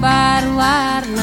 berwarna